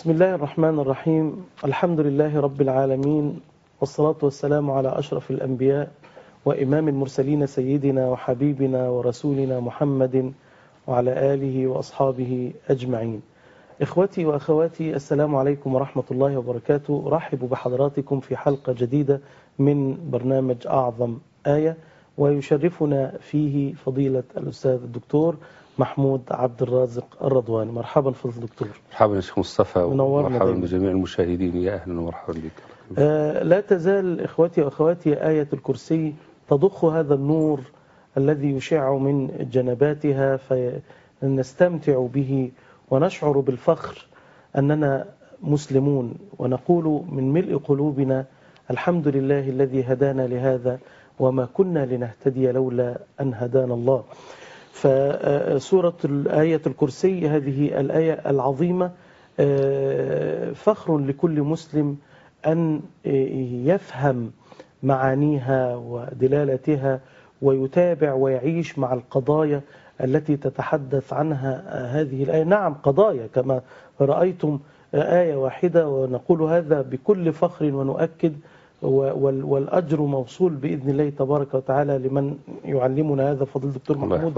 بسم الله الرحمن الرحيم الحمد لله رب العالمين والصلاة والسلام على أشرف الأنبياء وإمام المرسلين سيدنا وحبيبنا ورسولنا محمد وعلى آله وأصحابه أجمعين إخوتي وأخواتي السلام عليكم ورحمة الله وبركاته رحب بحضراتكم في حلقة جديدة من برنامج أعظم آية ويشرفنا فيه فضيلة الأستاذ الدكتور محمود عبد الرازق الرضواني. مرحبا فضل الدكتور. مرحبا يا شيخ مصطفى دايما. بجميع المشاهدين. يا أهلا ومرحبا بك. آه، لا تزال إخوتي وأخواتي آية الكرسي تضخ هذا النور الذي يشع من جنباتها فنستمتع به ونشعر بالفخر أننا مسلمون ونقول من ملء قلوبنا الحمد لله الذي هدانا لهذا وما كنا لنهتدي لولا أن هدانا الله. فسورة آية الكرسي هذه الآية العظيمة آه، فخر لكل مسلم أن يفهم معانيها ودلالتها ويتابع ويعيش مع القضايا التي تتحدث عنها هذه الآية. نعم قضايا كما رأيتم آية واحدة ونقول هذا بكل فخر ونؤكد والأجر موصول بإذن الله تبارك وتعالى لمن يعلمنا هذا. فضل الدكتور محمود.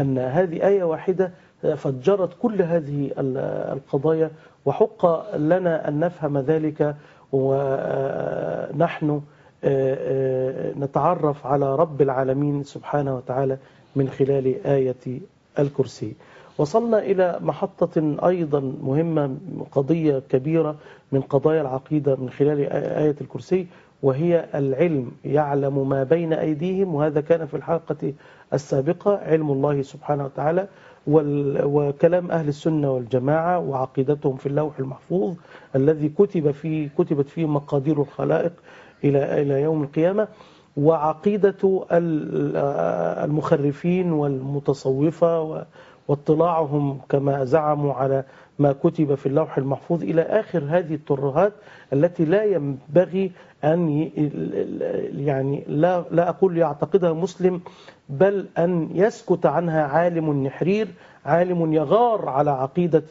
أن هذه آية واحدة فجرت كل هذه ال- القضايا وحق لنا أن نفهم ذلك ونحن نتعرف على رب العالمين سبحانه وتعالى من خلال آية الكرسي. وصلنا إلى محطة أيضا مهمة قضية كبيرة من قضايا العقيدة من خلال آية الكرسي. وهي العلم يعلم ما بين أيديهم وهذا كان في الحلقة السابقة علم الله سبحانه وتعالى وكلام أهل السنة والجماعة وعقيدتهم في اللوح المحفوظ الذي كتب فيه كتبت فيه مقادير الخلائق إلى إلى يوم القيامة. وعقيدة ال- المخرفين والمتصوفة واطلاعهم كما زعموا على ما كتب في اللوح المحفوظ إلى آخر هذه الترهات التي لا ينبغي أن يعني لا, لا أقول يعتقدها مسلم بل أن يسكت عنها عالم نحرير عالم يغار على عقيدة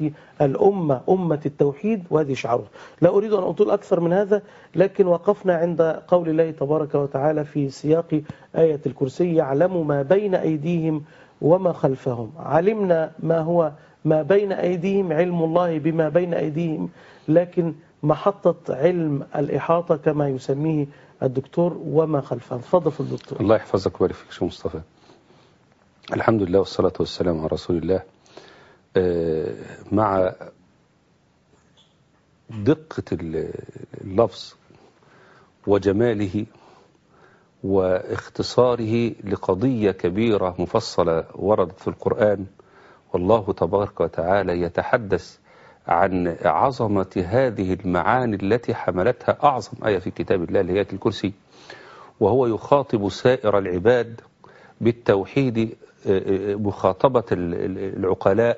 الأمة أمة التوحيد وهذه شعاره لا أريد أن أطول أكثر من هذا لكن وقفنا عند قول الله تبارك وتعالى في سياق آية الكرسي يعلم ما بين أيديهم وما خلفهم. علمنا ما هو ما بين أيديهم علم الله بما بين أيديهم لكن محطة علم الإحاطة كما يسميه الدكتور وما خلفهم تفضل الدكتور. الله يحفظك ويبارك فيك شيخ مصطفى. الحمد لله والصلاة والسلام على رسول الله. آه، مع دقة ال- اللفظ وجماله واختصاره لقضية كبيرة مفصلة وردت في القرآن والله تبارك وتعالى يتحدث عن عظمة هذه المعاني التي حملتها أعظم آية في كتاب الله اللي هي آية الكرسي. وهو يخاطب سائر العباد بالتوحيد آه، آه، مخاطبة ال- ال- العقلاء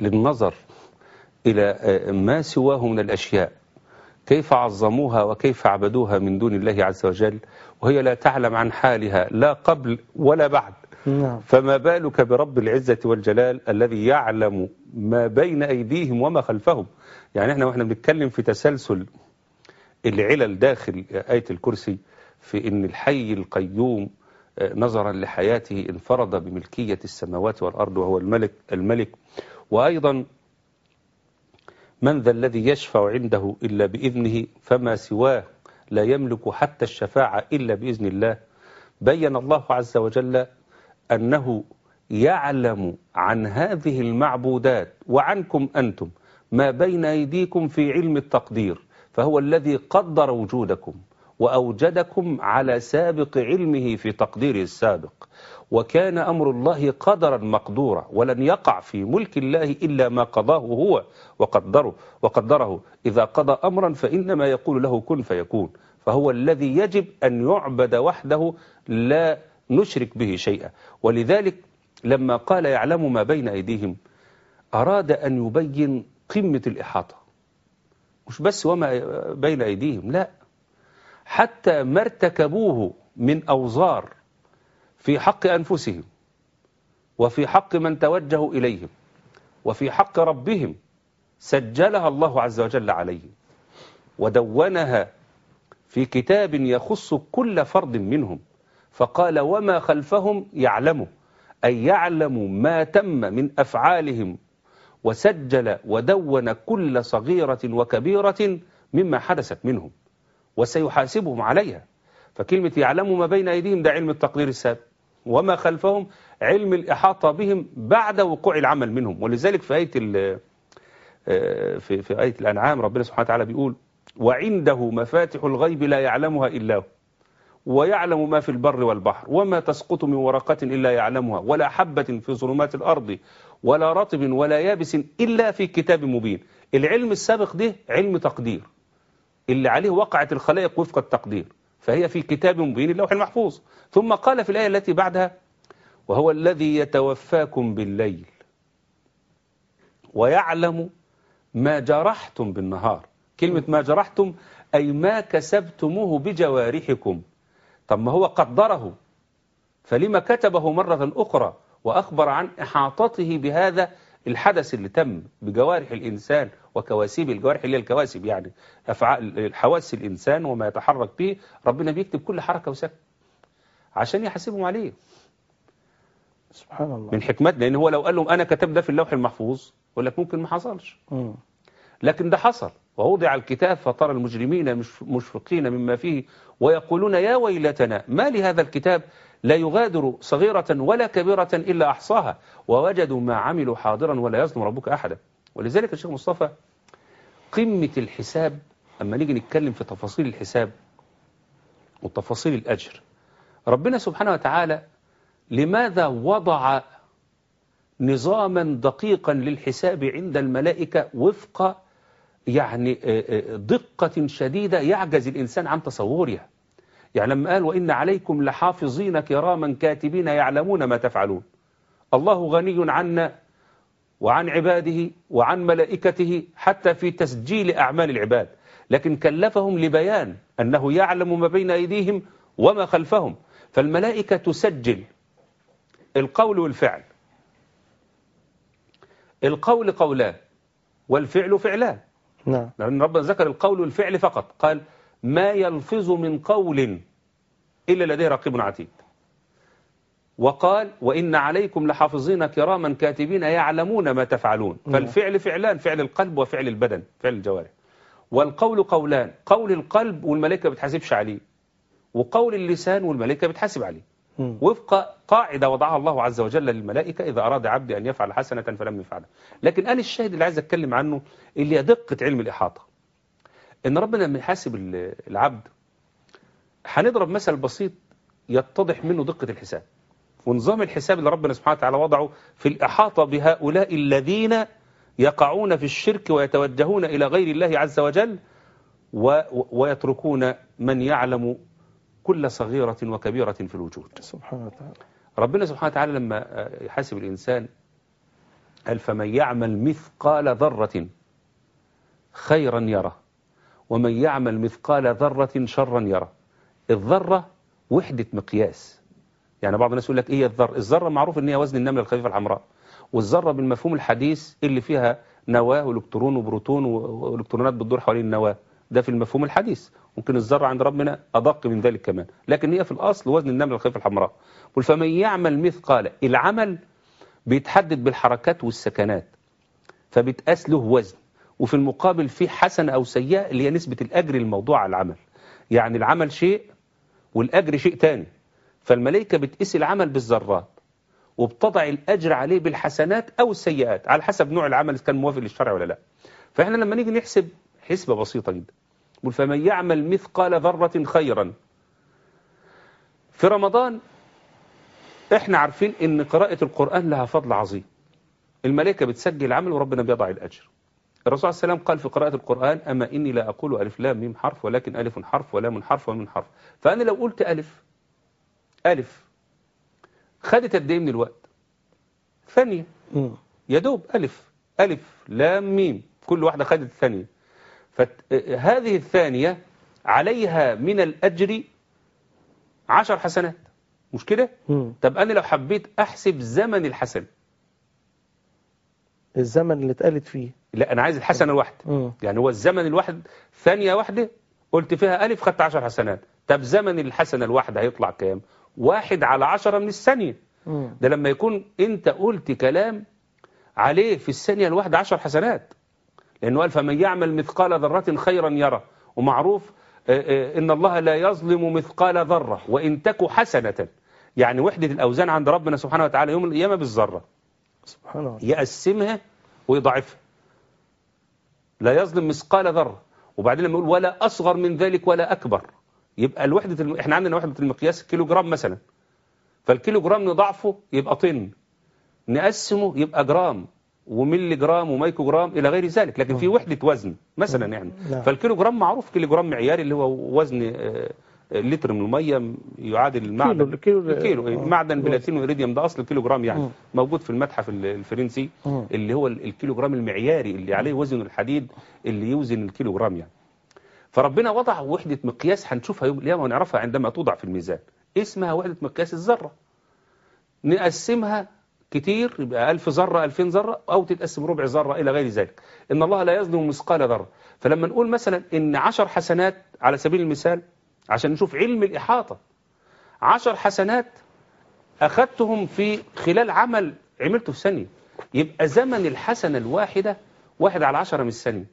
للنظر إلى آه، ما سواه من الأشياء. كيف عظموها وكيف عبدوها من دون الله عز وجل؟ وهي لا تعلم عن حالها لا قبل ولا بعد. نعم. فما بالك برب العزة والجلال الذي يعلم ما بين أيديهم وما خلفهم؟ يعني إحنا وإحنا بنتكلم في تسلسل العلل داخل آية الكرسي في إن الحي القيوم آه، نظرا لحياته انفرد بملكية السماوات والأرض وهو الملك الملك. وأيضا من ذا الذي يشفع عنده إلا بإذنه فما سواه لا يملك حتى الشفاعة إلا بإذن الله. بين الله عز وجل أنه يعلم عن هذه المعبودات وعنكم أنتم ما بين أيديكم في علم التقدير فهو الذي قدر وجودكم وأوجدكم على سابق علمه في تقديره السابق. وكان أمر الله قدرا مقدورا ولن يقع في ملك الله إلا ما قضاه هو وقدره وقدره. إذا قضى أمرا فإنما يقول له كن فيكون فهو الذي يجب أن يعبد وحده لا نشرك به شيئا. ولذلك لما قال يعلم ما بين أيديهم أراد أن يبين قمة الإحاطة. مش بس وما بين أيديهم لا. حتى ما ارتكبوه من أوزار في حق أنفسهم وفي حق من توجهوا إليهم وفي حق ربهم سجلها الله عز وجل عليهم ودونها في كتاب يخص كل فرد منهم. فقال وما خلفهم يعلمه أي يعلم ما تم من أفعالهم وسجل ودون كل صغيرة وكبيرة مما حدثت منهم وسيحاسبهم عليها. فكلمة يعلم ما بين أيديهم ده علم التقدير السابق. وما خلفهم علم الإحاطة بهم بعد وقوع العمل منهم. ولذلك في آية في في آية الأنعام ربنا سبحانه وتعالى بيقول وعنده مفاتح الغيب لا يعلمها إلا هو. ويعلم ما في البر والبحر وما تسقط من ورقة إلا يعلمها ولا حبة في ظلمات الأرض ولا رطب ولا يابس إلا في كتاب مبين. العلم السابق ده علم تقدير. اللي عليه وقعت الخلائق وفق التقدير فهي في كتاب مبين اللوح المحفوظ. ثم قال في الآية التي بعدها وهو الذي يتوفاكم بالليل ويعلم ما جرحتم بالنهار. كلمة ما جرحتم أي ما كسبتموه بجوارحكم. طب ما هو قدره. فلما كتبه مرة أخرى وأخبر عن إحاطته بهذا الحدث اللي تم بجوارح الإنسان وكواسيب الجوارح اللي هي الكواسب يعني أفعال حواس الإنسان وما يتحرك به ربنا بيكتب كل حركة وسكن عشان يحاسبهم عليه. سبحان الله. من حكمتنا لأن هو لو قال لهم أنا كتب ده في اللوح المحفوظ يقول لك ممكن ما حصلش. مم. لكن ده حصل. ووضع الكتاب فترى المجرمين مش- مشفقين مما فيه ويقولون يا ويلتنا ما لهذا الكتاب؟ لا يغادر صغيرة ولا كبيرة إلا أحصاها. ووجدوا ما عملوا حاضرا ولا يظلم ربك أحدا. ولذلك الشيخ مصطفى قمة الحساب أما نيجي نتكلم في تفاصيل الحساب وتفاصيل الأجر ربنا سبحانه وتعالى لماذا وضع نظاما دقيقا للحساب عند الملائكة وفق يعني آه، آه، دقة شديدة يعجز الإنسان عن تصورها. يعني لما قال وإن عليكم لحافظين كراما كاتبين يعلمون ما تفعلون. الله غني عنا وعن عباده وعن ملائكته حتى في تسجيل أعمال العباد. لكن كلفهم لبيان أنه يعلم ما بين أيديهم وما خلفهم. فالملائكة تسجل القول والفعل. القول قولان والفعل فعلان نعم. لأن ربنا ذكر القول والفعل فقط. قال ما يلفظ من قول إلا لديه رقيب عتيد. وقال وإن عليكم لحافظين كراما كاتبين يعلمون ما تفعلون. فالفعل فعلان فعل القلب وفعل البدن فعل الجوارح. والقول قولان قول القلب والملائكة بتحاسبش عليه وقول اللسان والملائكة بتحاسب عليه. وفق قاعدة وضعها الله عز وجل للملائكة إذا أراد عبدي أن يفعل حسنة فلم يفعلها لكن أنا الشاهد اللي عايز أتكلم عنه اللي هي دقة علم الإحاطة. إن ربنا لما يحاسب ال- العبد هنضرب مثل بسيط يتضح منه دقة الحساب. ونظام الحساب اللي ربنا سبحانه وتعالى وضعه في الإحاطة بهؤلاء الذين يقعون في الشرك ويتوجهون إلى غير الله عز وجل و ويتركون من يعلم كل صغيرة وكبيرة في الوجود. سبحانه وتعالى. ربنا سبحانه وتعالى لما آه، يحاسب الإنسان قال فمن يعمل مثقال ذرة خيرا يره ومن يعمل مثقال ذرة شرا يره. الذرة وحدة مقياس. يعني بعض الناس يقول لك إيه الذرة؟ الذرة معروف إن هي وزن النملة الخفيفة الحمراء. والذرة بالمفهوم الحديث اللي فيها نواة وإلكترون وبروتون وإلكترونات بتدور حوالين النواة. ده في المفهوم الحديث. ممكن الذرة عند ربنا أدق من ذلك كمان. لكن هي في الأصل وزن النملة الخفيفة الحمراء. فمن يعمل مثقال العمل بيتحدد بالحركات والسكنات. فبتقاس له وزن. وفي المقابل في حسنة أو سيئة اللي هي نسبة الأجر الموضوع على العمل. يعني العمل شيء والأجر شيء تاني. فالملائكة بتقيس العمل بالذرات وبتضع الأجر عليه بالحسنات أو السيئات. على حسب نوع العمل إذا كان موافق للشرع ولا لا. فإحنا لما نيجي نحسب حسبة بسيطة جدا. فمن يعمل مثقال ذرة خيرا. في رمضان إحنا عارفين إن قراءة القرآن لها فضل عظيم. الملائكة بتسجل العمل وربنا بيضع الأجر. الرسول عليه وسلم قال في قراءة القرآن أما إني لا أقول ألف لام ميم حرف ولكن ألف حرف ولام حرف ومن حرف. فأنا لو قلت ألف ألف خدت قد إيه من الوقت؟ ثانية. يا دوب ألف ألف لام ميم كل واحدة خدت ثانية. فهذه الثانية عليها من الأجر عشر حسنات مش كده؟ طب أنا لو حبيت أحسب زمن الحسن الزمن اللي اتقالت فيه لا أنا عايز الحسنة الواحدة. يعني هو الزمن الواحد ثانية واحدة قلت فيها ألف خدت عشر حسنات طب زمن الحسنة الواحدة هيطلع كام؟ واحد على عشرة من الثانية. ده لما يكون أنت قلت كلام عليه في الثانية الواحدة عشر حسنات لأنه قال فمن يعمل مثقال ذرة خيرا يرى ومعروف آه، آه، إن الله لا يظلم مثقال ذرة وإن تك حسنة. يعني وحدة الأوزان عند ربنا سبحانه وتعالى يوم القيامة بالذرة. سبحان الله. يقسمها ويضاعفها لا يظلم مثقال ذرة. وبعدين لما يقول ولا أصغر من ذلك ولا أكبر. يبقى الوحدة الم... إحنا عندنا وحدة المقياس كيلو جرام مثلا. فالكيلو جرام نضعفه يبقى طن. نقسمه يبقى جرام. وملي جرام ومايكرو جرام إلى غير ذلك لكن في وحدة وزن مثلا يعني. نعم. فالكيلو جرام معروف كيلو جرام معياري اللي هو وزن آه، آه، لتر من المية يعادل المعدن كيلو- كيلو- الكيلو آه. معدن بلاتين وإيريديوم ده أصل الكيلو جرام يعني. موجود في المتحف ال- الفرنسي. اللي هو ال- الكيلو جرام المعياري اللي عليه وزن الحديد اللي يوزن الكيلو جرام يعني. فربنا وضع وحدة مقياس هنشوفها يوم القيامة ونعرفها عندما توضع في الميزان. اسمها وحدة مقياس الذرة. نقسمها كتير يبقى ألف ذرة ألفين ذرة أو تتقسم ربع ذرة إلى غير ذلك. إن الله لا يظلم مثقال ذرة. فلما نقول مثلا إن عشر حسنات على سبيل المثال عشان نشوف علم الإحاطة عشر حسنات أخذتهم في خلال عمل عملته في ثانية يبقى زمن الحسنة الواحدة واحد على عشرة من الثانية.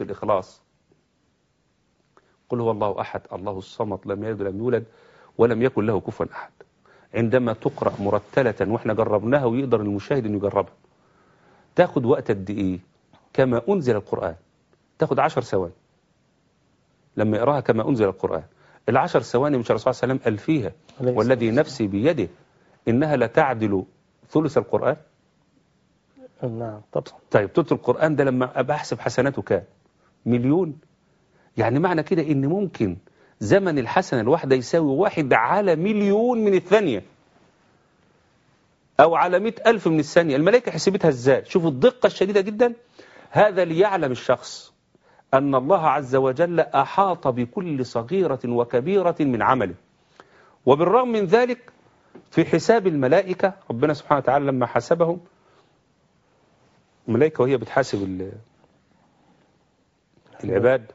الإخلاص. قل هو الله أحد الله الصمد لم يلد ولم يولد ولم يكن له كفوا أحد. عندما تقرأ مرتلة وإحنا جربناها ويقدر المشاهد أن يجربها تاخد وقت قد إيه؟ كما أنزل القرآن. تاخد عشر ثواني. لما يقراها كما أنزل القرآن. العشر ثواني مش الرسول صلى الله عليه وسلم قال فيها والذي نفسي بيده إنها لتعدل ثلث القرآن؟ نعم طبعا. طيب ثلث القرآن ده لما أبقى أحسب حسناته كام مليون. يعني معنى كده إن ممكن زمن الحسنة الواحدة يساوي واحد على مليون من الثانية. أو على مئة ألف من الثانية. الملائكة حسبتها إزاي؟ شوفوا الدقة الشديدة جدا. هذا ليعلم الشخص أن الله عز وجل أحاط بكل صغيرة وكبيرة من عمله. وبالرغم من ذلك في حساب الملائكة ربنا سبحانه وتعالى لما حسبهم الملائكة وهي بتحاسب العباد.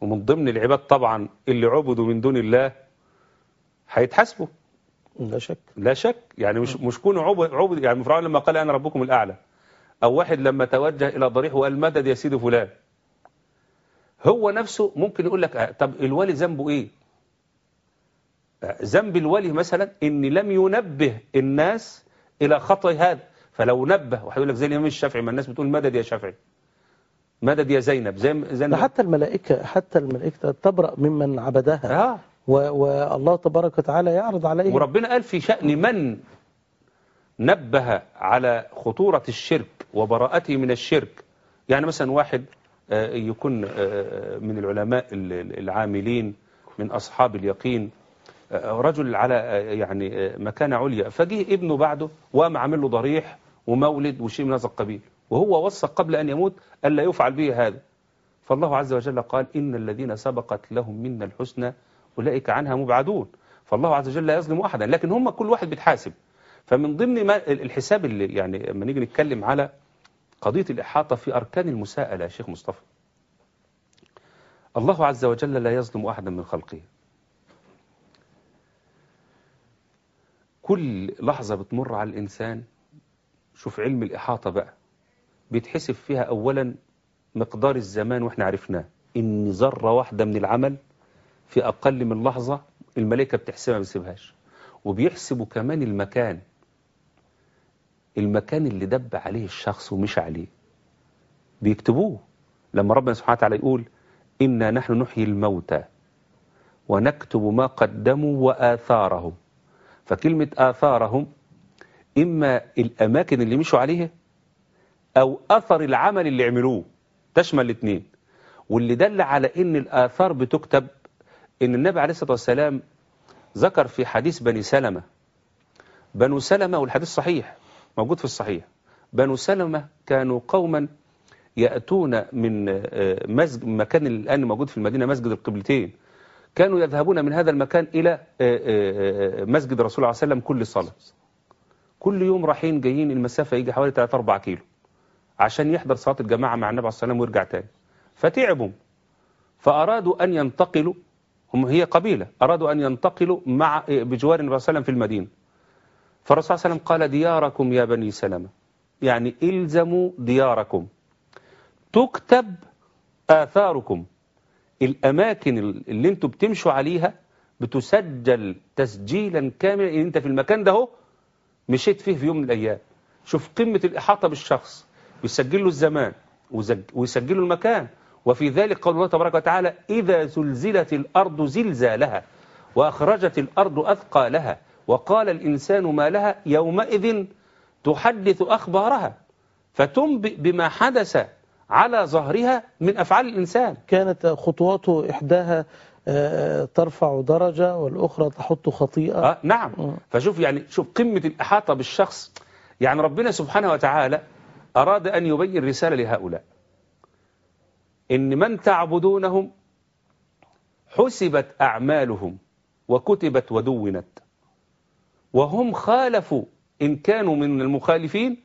ومن ضمن العباد طبعا اللي عبدوا من دون الله هيتحاسبوا. لا شك. لا شك. يعني مش مش كونه عبد عبد يعني فرعون لما قال أنا ربكم الأعلى. أو واحد لما توجه إلى ضريح وقال مدد يا سيدي فلان. هو نفسه ممكن يقول لك آه، طب الولي ذنبه إيه؟ آه، ذنب الولي مثلا إن لم ينبه الناس إلى خطأ هذا. فلو نبه وهيقول لك زي الإمام الشافعي ما الناس بتقول مدد يا شافعي. مدد يا زينب زي زينب حتى الملائكة حتى الملائكة تبرأ ممن عبدها. و- والله تبارك وتعالى يعرض عليه وربنا قال في شأن من نبه على خطورة الشرك وبراءته من الشرك. يعني مثلا واحد آه، يكون آه، من العلماء ال- ال- العاملين من أصحاب اليقين آه، رجل على آه، يعني آه، مكانة عليا فجه ابنه بعده وقام عامل له ضريح ومولد وشيء من هذا القبيل. وهو وثق قبل أن يموت ألا يفعل به هذا. فالله عز وجل قال إن الذين سبقت لهم منا الحسنى أولئك عنها مبعدون. فالله عز وجل لا يظلم أحدا لكن هم كل واحد بيتحاسب. فمن ضمن ما الحساب اللي يعني لما نيجي نتكلم على قضية الإحاطة في أركان المساءلة يا شيخ مصطفى الله عز وجل لا يظلم أحدا من خلقه. كل لحظة بتمر على الإنسان شوف علم الإحاطة بقى. بيتحسب فيها أولا مقدار الزمان وإحنا عرفناه. إن ذرة واحدة من العمل في أقل من لحظة الملائكة بتحسبها ما بتسيبهاش وبيحسبوا كمان المكان. المكان اللي دب عليه الشخص ومشى عليه. بيكتبوه. لما ربنا سبحانه وتعالى يقول إنا نحن نحيي الموتى ونكتب ما قدموا وآثارهم. فكلمة آثارهم إما الأماكن اللي مشوا عليها أو أثر العمل اللي عملوه. تشمل الاثنين. واللي دل على إن الآثار بتكتب إن النبي عليه الصلاة والسلام ذكر في حديث بني سلمة. بنو سلمة والحديث صحيح موجود في الصحيح. بنو سلمة كانوا قوما يأتون من مسجد مكان الآن موجود في المدينة مسجد القبلتين. كانوا يذهبون من هذا المكان إلى مسجد الرسول عليه وسلم كل صلاة. كل يوم رايحين جايين المسافة يجي حوالي 3-4 كيلو. عشان يحضر صلاة الجماعة مع النبي عليه الصلاة والسلام ويرجع تاني. فتعبوا. فأرادوا أن ينتقلوا. هم هي قبيلة. أرادوا أن ينتقلوا مع بجوار النبي عليه وسلم في المدينة. فالرسول صلى الله عليه وسلم قال دياركم يا بني سلمة. يعني إلزموا دياركم. تكتب آثاركم. الأماكن اللي أنتوا بتمشوا عليها بتسجل تسجيلا كاملا. ان انت في المكان ده مشيت فيه في يوم من الأيام. شوف قمة الإحاطة بالشخص. يسجل له الزمان ويسجل له المكان. وفي ذلك قول الله تبارك وتعالى إذا زلزلت الأرض زلزالها وأخرجت الأرض أثقالها وقال الإنسان ما لها يومئذ تحدث أخبارها فتنبئ بما حدث على ظهرها من أفعال الإنسان. كانت خطواته إحداها ترفع درجة والأخرى تحط خطيئة. آه نعم. فشوف يعني شوف قمة الإحاطة بالشخص. يعني ربنا سبحانه وتعالى أراد أن يبين رسالة لهؤلاء. إن من تعبدونهم حسبت أعمالهم وكتبت ودونت. وهم خالفوا إن كانوا من المخالفين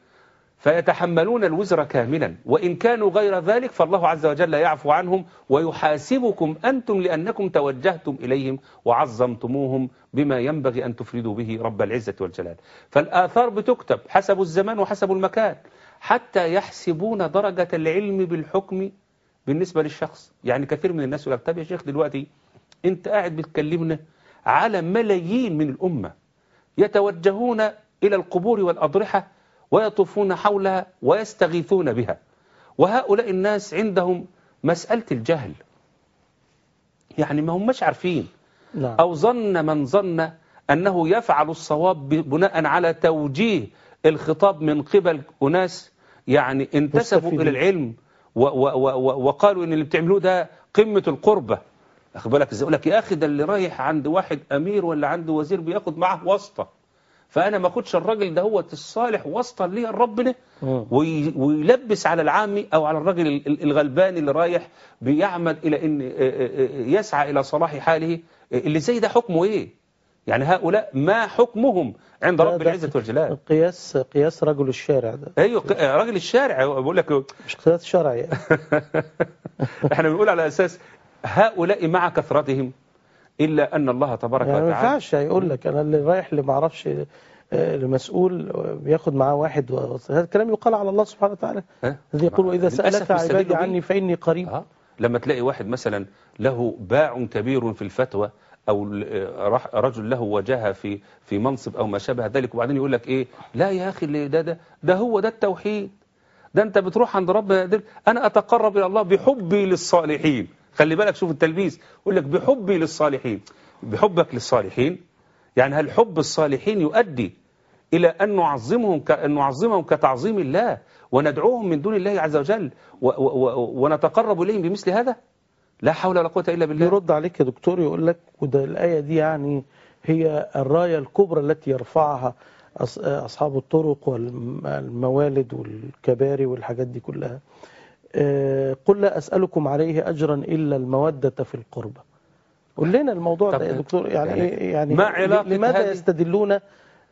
فيتحملون الوزر كاملا. وإن كانوا غير ذلك فالله عز وجل يعفو عنهم ويحاسبكم أنتم لأنكم توجهتم إليهم وعظمتموهم بما ينبغي أن تفردوا به رب العزة والجلال. فالآثار بتكتب حسب الزمان وحسب المكان. حتى يحسبون درجة العلم بالحكم بالنسبة للشخص. يعني كثير من الناس يقول طب يا شيخ دلوقتي انت قاعد بتكلمنا على ملايين من الأمة يتوجهون إلى القبور والأضرحة ويطوفون حولها ويستغيثون بها. وهؤلاء الناس عندهم مسألة الجهل. يعني ما هماش عارفين. نعم. أو ظن من ظن أنه يفعل الصواب بناء على توجيه الخطاب من قبل أناس يعني انتسبوا. إلى العلم و و و وقالوا إن اللي بتعملوه ده قمة القربة أخد بالك إزاي يقول لك يا أخي ده اللي رايح عند واحد أمير ولا عند وزير بياخد معاه واسطة فأنا ما أخدش الراجل ده هو الصالح واسطة ليه ربنا. وي- ويلبس على العامي أو على الراجل ال- ال- الغلبان اللي رايح بيعمل إلى أن آه، آه، آه، يسعى إلى صلاح حاله آه، اللي زي ده حكمه إيه يعني هؤلاء ما حكمهم عند رب العزة والجلال قياس قياس رجل الشارع ده أيوه ق- راجل الشارع بقول لك مش قياس شرعي إحنا بنقول على أساس هؤلاء مع كثرتهم إلا أن الله تبارك يعني ما وتعالى ينفعش يقول لك أنا اللي رايح اللي ما أعرفش آه، المسؤول بياخد معاه واحد هذا الكلام يقال على الله سبحانه وتعالى؟ الذي يقول وإذا سألك عبادي. عني فإني قريب آه. لما تلاقي واحد مثلا له باع كبير في الفتوى أو آه، رجل له وجاهه في في منصب أو ما شابه ذلك وبعدين يقول لك إيه لا يا أخي اللي ده ده ده هو ده التوحيد ده أنت بتروح عند ده- أنا أتقرب إلى الله بحبي للصالحين خلي بالك شوف التلبيس يقول لك بحبي للصالحين بحبك للصالحين يعني هل حب الصالحين يؤدي إلى أن نعظمهم. أن نعظمهم كتعظيم الله وندعوهم من دون الله عز وجل. ونتقرب إليهم بمثل هذا لا حول ولا قوة إلا بالله. يرد عليك يا دكتور يقول لك وده الآية دي يعني هي الراية الكبرى التي يرفعها أص- أصحاب الطرق والموالد والكباري والحاجات دي كلها. آه، قل لا أسألكم عليه أجرا إلا المودة في القربة. قول لنا الموضوع ده يا دكتور يعني يعني إيه- يعني ما علاقة لماذا يستدلون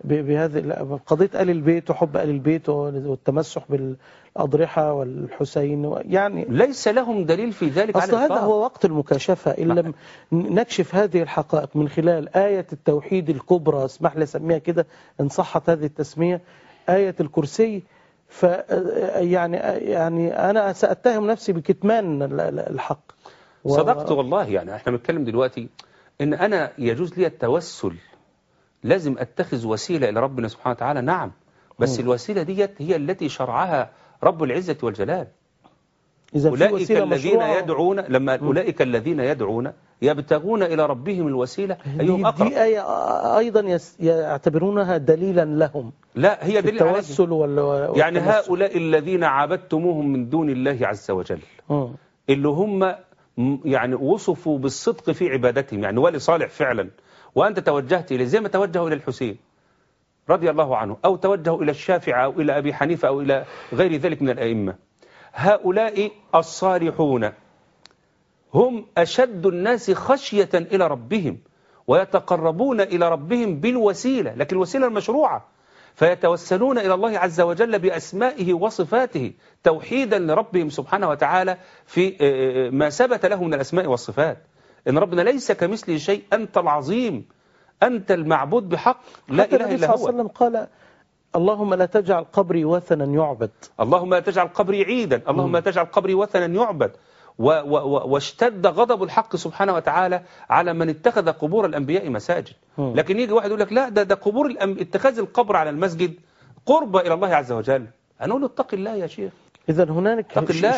بهذه لا، قضية آل البيت وحب آل البيت والتمسح بالأضرحة والحسين يعني ليس لهم دليل في ذلك أصل هذا. هو وقت المكاشفة إن لم نكشف هذه الحقائق من خلال آية التوحيد الكبرى اسمح لي أسميها كده إن صحت هذه التسمية آية الكرسي ف يعني يعني أنا سأتهم نفسي بكتمان ال- ال- الحق صدقت والله يعني إحنا بنتكلم دلوقتي إن أنا يجوز لي التوسل لازم أتخذ وسيلة إلى ربنا سبحانه وتعالى. نعم. بس مم. الوسيلة ديت هي التي شرعها رب العزة والجلال. إذا وسيلة الذين يدعون لما أولئك الذين يدعون يبتغون إلى ربهم الوسيلة. أيهم دي, أقرب؟ دي آية أيضا يس- يعتبرونها دليلا لهم. لا هي دليل على التوسل وال يعني. هؤلاء الذين عبدتموهم من دون الله عز وجل. مم. اللي هم م- يعني وصفوا بالصدق في عبادتهم يعني ولي صالح فعلا. وأنت توجهت إليه زي ما توجهوا إلى الحسين رضي الله عنه أو توجهوا إلى الشافعي أو إلى أبي حنيفة أو إلى غير ذلك من الأئمة. هؤلاء الصالحون هم أشد الناس خشية إلى ربهم ويتقربون إلى ربهم بالوسيلة لكن الوسيلة المشروعة. فيتوسلون إلى الله عز وجل بأسمائه وصفاته توحيدا لربهم سبحانه وتعالى في آه، ما ثبت له من الأسماء والصفات. إن ربنا ليس كمثله شيء أنت العظيم أنت المعبود بحق لا إله النبي إلا صلى الله هو عليه وسلم قال اللهم لا تجعل قبري وثنا يعبد اللهم لا تجعل قبري عيدا اللهم لا تجعل قبري وثنا يعبد و و و واشتد غضب الحق سبحانه وتعالى على من اتخذ قبور الأنبياء مساجد. لكن يجي واحد يقول لك لا ده ده قبور. اتخاذ القبر على المسجد قرب إلى الله عز وجل هنقول له اتق الله يا شيخ إذا هنالك.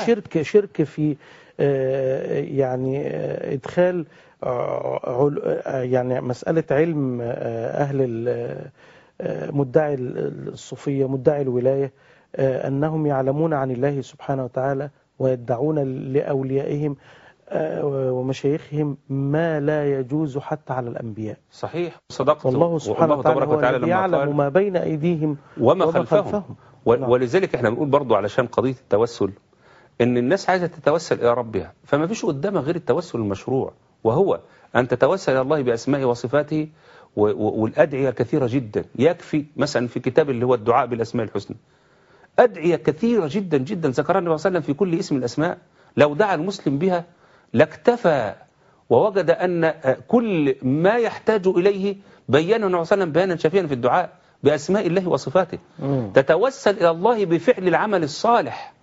شرك شرك في يعني آه، إدخال آه، عل- آه، يعني مسألة علم آه، مدعي الصوفية مدعي الولاية آه، أنهم يعلمون عن الله سبحانه وتعالى ويدعون لأوليائهم آه، ومشايخهم ما لا يجوز حتى على الأنبياء. صحيح. صدقت. والله سبحانه وتعالى تبارك هو وتعالى لما يعلم ما بين أيديهم وما خلفهم. و- نعم. ولذلك إحنا بنقول برضو علشان قضية التوسل إن الناس عايزة تتوسل إلى ربها فما فيش قدامها غير التوسل المشروع وهو أن تتوسل إلى الله بأسمائه وصفاته والأدعية كثيرة جدا. يكفي مثلا في كتاب اللي هو الدعاء بالأسماء الحسنى. أدعية كثيرة جدا جدا ذكرها النبي صلى الله عليه وسلم في كل اسم الأسماء. لو دعا المسلم بها لاكتفى ووجد أن كل ما يحتاج إليه بينه النبي صلى الله عليه وسلم بيانا شافيا في الدعاء بأسماء الله وصفاته. مم. تتوسل إلى الله بفعل العمل الصالح.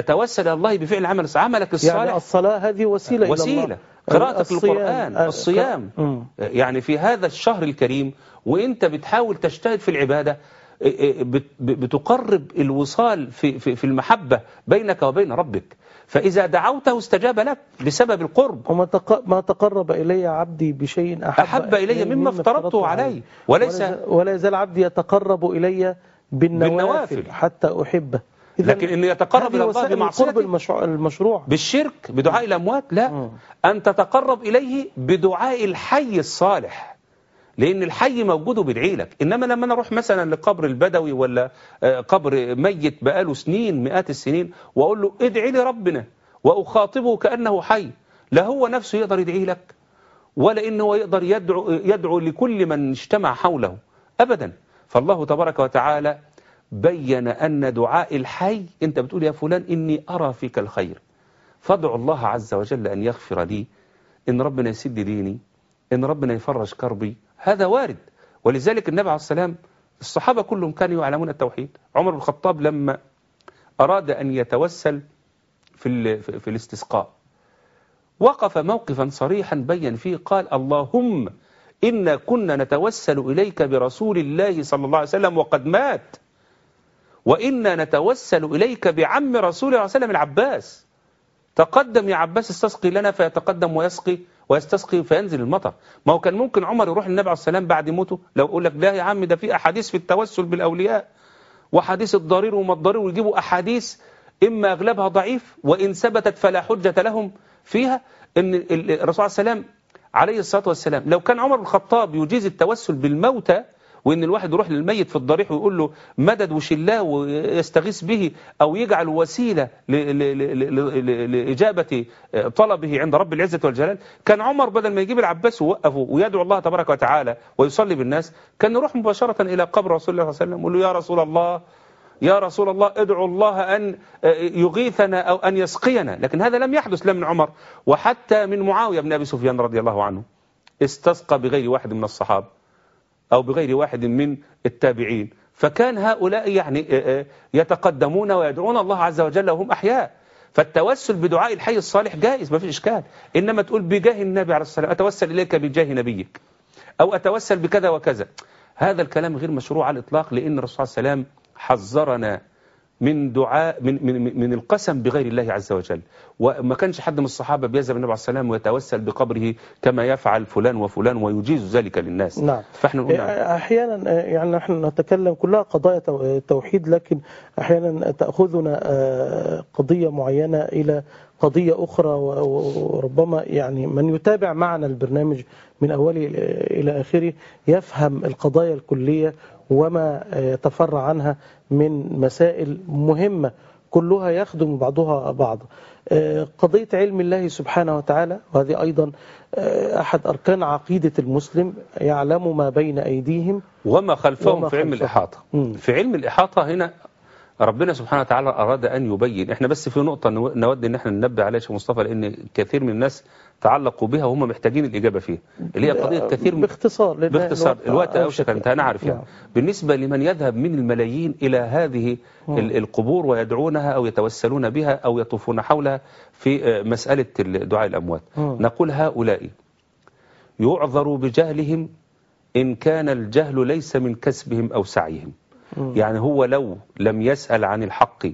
تتوسل إلى الله بفعل الصالح عملك الصالح يعني الصلاة هذه وسيلة إلى وسيلة. الله قراءتك الصيام- للقرآن الصيام. مم. يعني في هذا الشهر الكريم وإنت بتحاول تجتهد في العبادة بت- بتقرب الوصال في في في المحبة بينك وبين ربك. فإذا دعوته استجاب لك بسبب القرب. وما تق... ما تقرب إلي عبدي بشيء أحب, أحب إلي مما افترضته عليه. وليس ولا يزال- عبدي يتقرب إلي بالنوافل, بالنوافل. حتى أحبه. لكن إنه يتقرب إلى الله القرب المشروع, المشروع. بالشرك بدعاء الأموات لا. مم. أن تتقرب إليه بدعاء الحي الصالح. لأن الحي موجود وبيدعي لك إنما لما أنا أروح مثلا لقبر البدوي ولا آه، قبر ميت بقاله سنين مئات السنين وأقول له ادعي لي ربنا وأخاطبه كأنه حي. لا هو نفسه يقدر يدعي لك ولا إنه يقدر يدعو, يدعو لكل من اجتمع حوله. أبدا. فالله تبارك وتعالى بين أن دعاء الحي أنت بتقول يا فلان إني أرى فيك الخير. فادعوا الله عز وجل أن يغفر لي إن ربنا يسد ديني إن ربنا يفرج كربي. هذا وارد. ولذلك النبي عليه السلام الصحابة كلهم كانوا يعلمون التوحيد. عمر بن الخطاب لما أراد أن يتوسل في في الاستسقاء وقف موقفا صريحا بين فيه قال اللهم إنا كنا نتوسل إليك برسول الله صلى الله عليه وسلم وقد مات. وإنا نتوسل إليك بعم رسول الله صلى الله عليه وسلم العباس. تقدم يا عباس استسقي لنا فيتقدم ويسقي ويستسقي فينزل المطر. ما هو كان ممكن عمر يروح للنبي عليه السلام بعد موته لو يقول لك لا يا عم ده في أحاديث في التوسل بالأولياء وحديث الضرير وما الضرير ويجيبوا أحاديث إما أغلبها ضعيف وإن ثبتت فلا حجة لهم فيها. إن ال- الرسول عليه السلام عليه الصلاة والسلام لو كان عمر بن الخطاب يجيز التوسل بالموتى وإن الواحد يروح للميت في الضريح ويقول له مدد وشلاه ويستغيث به أو يجعل وسيلة ل- ل- ل- ل- ل- لإجابة طلبه عند رب العزة والجلال. كان عمر بدل ما يجيب العباس ويوقفه ويدعو الله تبارك وتعالى ويصلي بالناس كان يروح مباشرة إلى قبر رسول الله صلى الله عليه وسلم يقول له يا رسول الله يا رسول الله ادعو الله أن يغيثنا أو أن يسقينا. لكن هذا لم يحدث لا من عمر وحتى من معاوية بن أبي سفيان رضي الله عنه استسقى بغير واحد من الصحابة. أو بغير واحد من التابعين. فكان هؤلاء يعني يتقدمون ويدعون الله عز وجل وهم أحياء. فالتوسل بدعاء الحي الصالح جائز ما فيش إشكال. إنما تقول بجاه النبي عليه الصلاة أتوسل إليك بجاه نبيك؟ أو أتوسل بكذا وكذا؟ هذا الكلام غير مشروع على الإطلاق لأن الرسول صلى الله عليه وسلم حذرنا من دعاء من من من القسم بغير الله عز وجل وما كانش حد من الصحابة بيذهب النبي عليه السلام ويتوسل بقبره كما يفعل فلان وفلان ويجيز ذلك للناس نعم فإحنا نقول نعم. أحيانا يعني نحن نتكلم كلها قضايا تو- توحيد لكن أحيانا تأخذنا قضية معينة إلى قضية أخرى و- و- وربما يعني من يتابع معنا البرنامج من أوله إلى آخره يفهم القضايا الكلية وما آه، يتفرع عنها من مسائل مهمة كلها يخدم بعضها بعضا آه، قضية علم الله سبحانه وتعالى وهذه أيضا آه، أحد أركان عقيدة المسلم يعلم ما بين أيديهم وما خلفهم وما في علم خلفهم. الإحاطة مم. في علم الإحاطة هنا ربنا سبحانه وتعالى أراد أن يبين إحنا بس في نقطة نو- نود إن إحنا ننبه عليها شيخ مصطفى لأن كثير من الناس تعلقوا بها وهم محتاجين الإجابة فيها اللي هي قضية كثير من باختصار باختصار الوقت أوشك أوشك. أن انتهى أنا عارف يعني نعم. بالنسبة لمن يذهب من الملايين إلى هذه ال- القبور ويدعونها أو يتوسلون بها أو يطوفون حولها في آه، مسألة دعاء الأموات. نقول هؤلاء يعذر بجهلهم إن كان الجهل ليس من كسبهم أو سعيهم. يعني هو لو لم يسأل عن الحق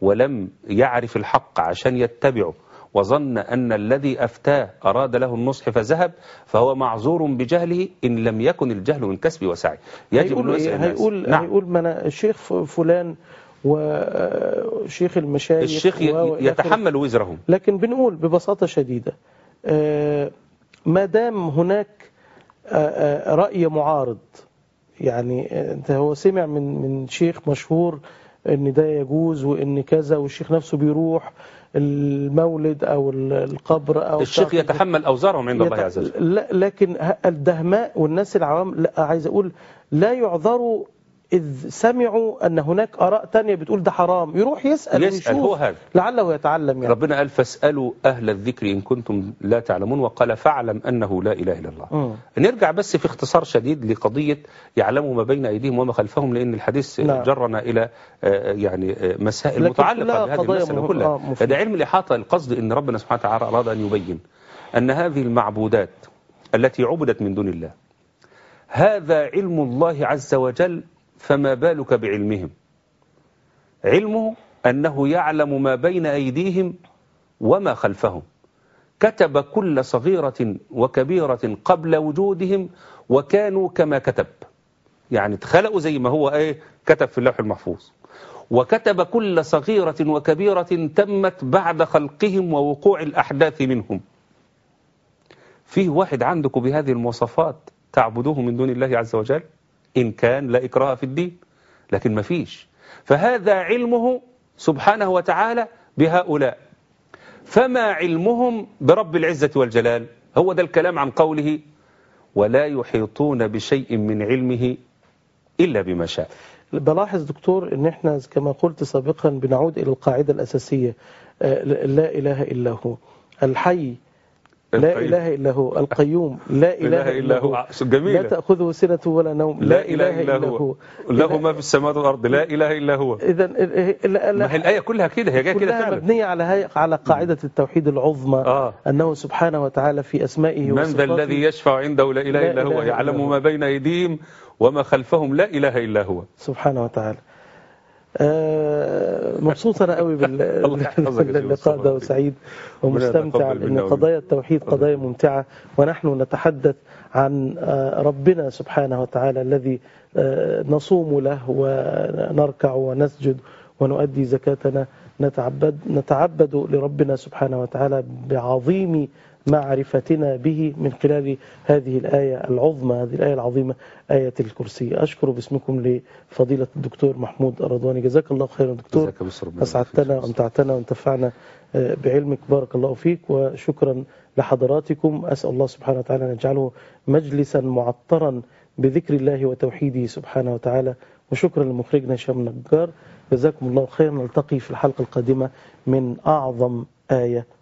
ولم يعرف الحق عشان يتبعه وظن أن الذي أفتاه أراد له النصح فذهب فهو معذور بجهله إن لم يكن الجهل من كسبه وسعيه يجب هيقول أن يسأل إيه؟ هيقول نعم. هيقول ما أنا الشيخ فلان وشيخ المشايخ الشيخ يتحمل وزرهم لكن بنقول ببساطة شديدة آه، ما دام هناك آه، آه، رأي معارض يعني انت هو سمع من من شيخ مشهور ان ده يجوز وان كذا والشيخ نفسه بيروح المولد أو ال- القبر أو الشيخ يتحمل أوزارهم عند الله عز وجل. لا لكن الدهماء والناس العوام لا عايز أقول لا يعذروا إذ سمعوا أن هناك آراء تانية بتقول ده حرام يروح يسأل يسأل ويشوف هو هذا لعله يتعلم يعني ربنا قال فاسألوا أهل الذكر إن كنتم لا تعلمون وقال فاعلم أنه لا إله إلا الله مم. نرجع بس في اختصار شديد لقضية يعلموا ما بين أيديهم وما خلفهم لأن الحديث نعم. جرنا إلى آه، يعني آه، مسائل متعلقة بهذه المسألة كلها آه،. ده علم الإحاطة القصد أن ربنا سبحانه وتعالى أراد أن يبين أن هذه المعبودات التي عبدت من دون الله هذا علم الله عز وجل فما بالك بعلمهم؟ علمه أنه يعلم ما بين أيديهم وما خلفهم. كتب كل صغيرة وكبيرة قبل وجودهم وكانوا كما كتب. يعني اتخلقوا زي ما هو إيه كتب في اللوح المحفوظ. وكتب كل صغيرة وكبيرة تمت بعد خلقهم ووقوع الأحداث منهم. فيه واحد عندكم بهذه المواصفات تعبدوه من دون الله عز وجل؟ إن كان لا إكراه في الدين لكن ما فيش. فهذا علمه سبحانه وتعالى بهؤلاء. فما علمهم برب العزة والجلال؟ هو ده الكلام عن قوله ولا يحيطون بشيء من علمه إلا بما شاء بلاحظ دكتور إن إحنا كما قلت سابقا بنعود إلى القاعدة الأساسية آه، لا إله إلا هو. الحي لا. إله إلا هو القيوم. لا إله إلا هو. لا جميلة. تأخذه سنة ولا نوم. لا إله إلا هو. له ما في السماوات والأرض. لا إله إلا هو. إذا ما هي الآية كلها كده هي جاية كده كلها مبنية على على قاعدة التوحيد العظمى آه. أنه سبحانه وتعالى في أسمائه من ذا الذي يشفع عنده لا إله لا إلا هو إله إلا يعلم. ما بين أيديهم وما خلفهم. لا إله إلا هو. سبحانه وتعالى. مبسوط أنا قوي باللقاء ده. وسعيد ومستمتع لأن منا قضايا. التوحيد قضايا ممتعة ونحن نتحدث عن آه، ربنا سبحانه وتعالى الذي آه، نصوم له ونركع ونسجد ونؤدي زكاتنا نتعبد نتعبد لربنا سبحانه وتعالى بعظيم معرفتنا به من خلال هذه الآية العظمى هذه الآية العظيمة آية الكرسي. أشكر باسمكم لفضيلة الدكتور محمود الرضواني. جزاك الله خيرا دكتور. أسعدتنا وامتعتنا وانتفعنا بعلمك. بارك الله فيك وشكرا لحضراتكم. أسأل الله سبحانه وتعالى أن يجعله مجلسا معطرا بذكر الله وتوحيده سبحانه وتعالى. وشكرا لمخرجنا هشام النجار جزاكم الله خيرا. نلتقي في الحلقة القادمة من أعظم آية.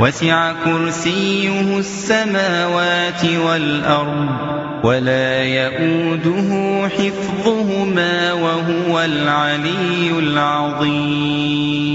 وسع كرسيه السماوات والأرض ولا يؤوده حفظهما وهو العلي العظيم.